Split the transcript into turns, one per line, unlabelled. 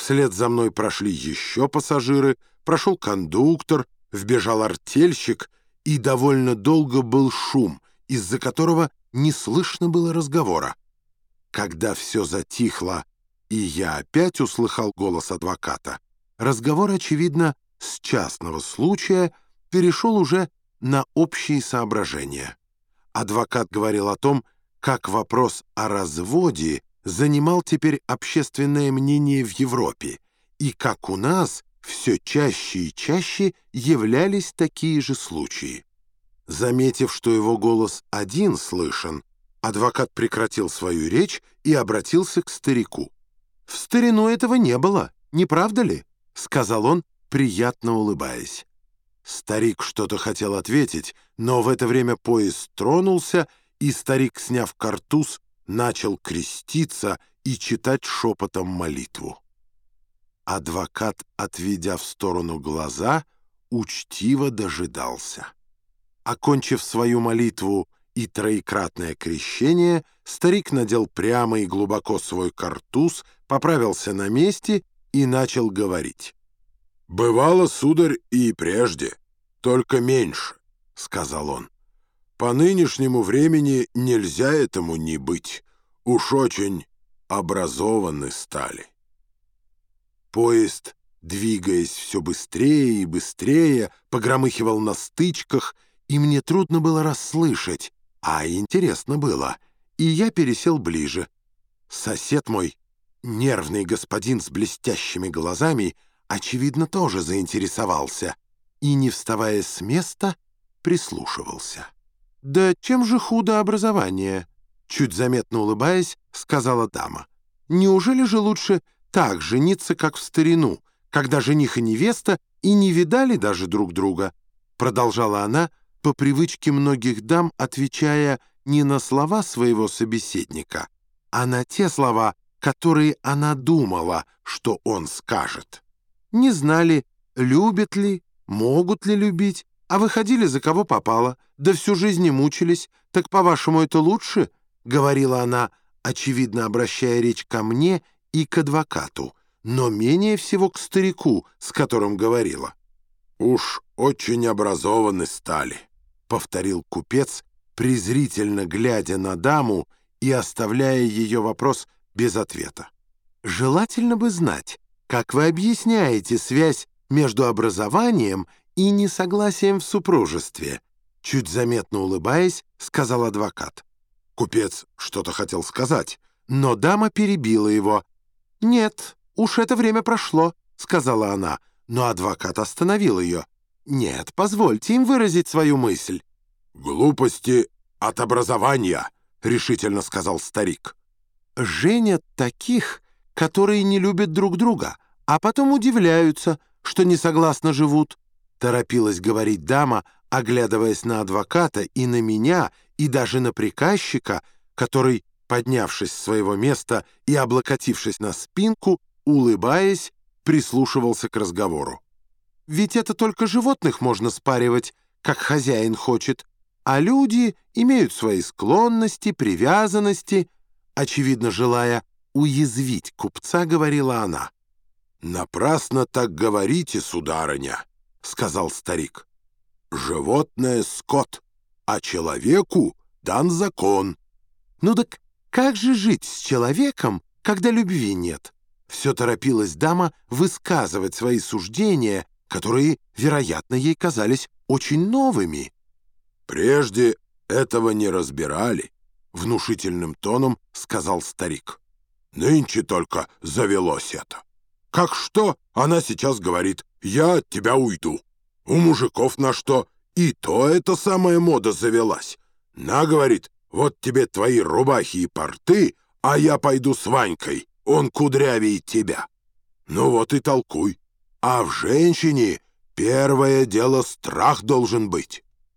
Вслед за мной прошли еще пассажиры, прошел кондуктор, вбежал артельщик, и довольно долго был шум, из-за которого не слышно было разговора. Когда все затихло, и я опять услыхал голос адвоката, разговор, очевидно, с частного случая перешел уже на общие соображения. Адвокат говорил о том, как вопрос о разводе занимал теперь общественное мнение в Европе, и как у нас все чаще и чаще являлись такие же случаи. Заметив, что его голос один слышен, адвокат прекратил свою речь и обратился к старику. «В старину этого не было, не правда ли?» — сказал он, приятно улыбаясь. Старик что-то хотел ответить, но в это время поезд тронулся, и старик, сняв картуз, начал креститься и читать шепотом молитву. Адвокат, отведя в сторону глаза, учтиво дожидался. Окончив свою молитву и троекратное крещение, старик надел прямо и глубоко свой картуз, поправился на месте и начал говорить. «Бывало, сударь, и прежде, только меньше», — сказал он. По нынешнему времени нельзя этому не быть. Уж очень образованы стали. Поезд, двигаясь все быстрее и быстрее, погромыхивал на стычках, и мне трудно было расслышать, а интересно было, и я пересел ближе. Сосед мой, нервный господин с блестящими глазами, очевидно, тоже заинтересовался и, не вставая с места, прислушивался. «Да чем же худо образование?» Чуть заметно улыбаясь, сказала дама. «Неужели же лучше так жениться, как в старину, когда жених и невеста и не видали даже друг друга?» Продолжала она, по привычке многих дам, отвечая не на слова своего собеседника, а на те слова, которые она думала, что он скажет. Не знали, любят ли, могут ли любить, а выходили за кого попало, да всю жизнь не мучились. Так, по-вашему, это лучше?» — говорила она, очевидно обращая речь ко мне и к адвокату, но менее всего к старику, с которым говорила. «Уж очень образованы стали», — повторил купец, презрительно глядя на даму и оставляя ее вопрос без ответа. «Желательно бы знать, как вы объясняете связь между образованием и несогласием в супружестве», чуть заметно улыбаясь, сказал адвокат. Купец что-то хотел сказать, но дама перебила его. «Нет, уж это время прошло», — сказала она, но адвокат остановил ее. «Нет, позвольте им выразить свою мысль». «Глупости от образования», — решительно сказал старик. «Женят таких, которые не любят друг друга, а потом удивляются, что несогласно живут», торопилась говорить дама, оглядываясь на адвоката и на меня, и даже на приказчика, который, поднявшись с своего места и облокотившись на спинку, улыбаясь, прислушивался к разговору. «Ведь это только животных можно спаривать, как хозяин хочет, а люди имеют свои склонности, привязанности», очевидно, желая уязвить купца, говорила она. «Напрасно так говорите, сударыня», — сказал старик. «Животное — скот, а человеку дан закон». «Ну так как же жить с человеком, когда любви нет?» Все торопилась дама высказывать свои суждения, которые, вероятно, ей казались очень новыми. «Прежде этого не разбирали», — внушительным тоном сказал старик. «Нынче только завелось это. Как что, она сейчас говорит, я от тебя уйду. У мужиков на что и то эта самая мода завелась. На, говорит, вот тебе твои рубахи и порты, а я пойду с Ванькой, он кудрявее тебя. Ну вот и толкуй. А в женщине первое дело страх должен быть.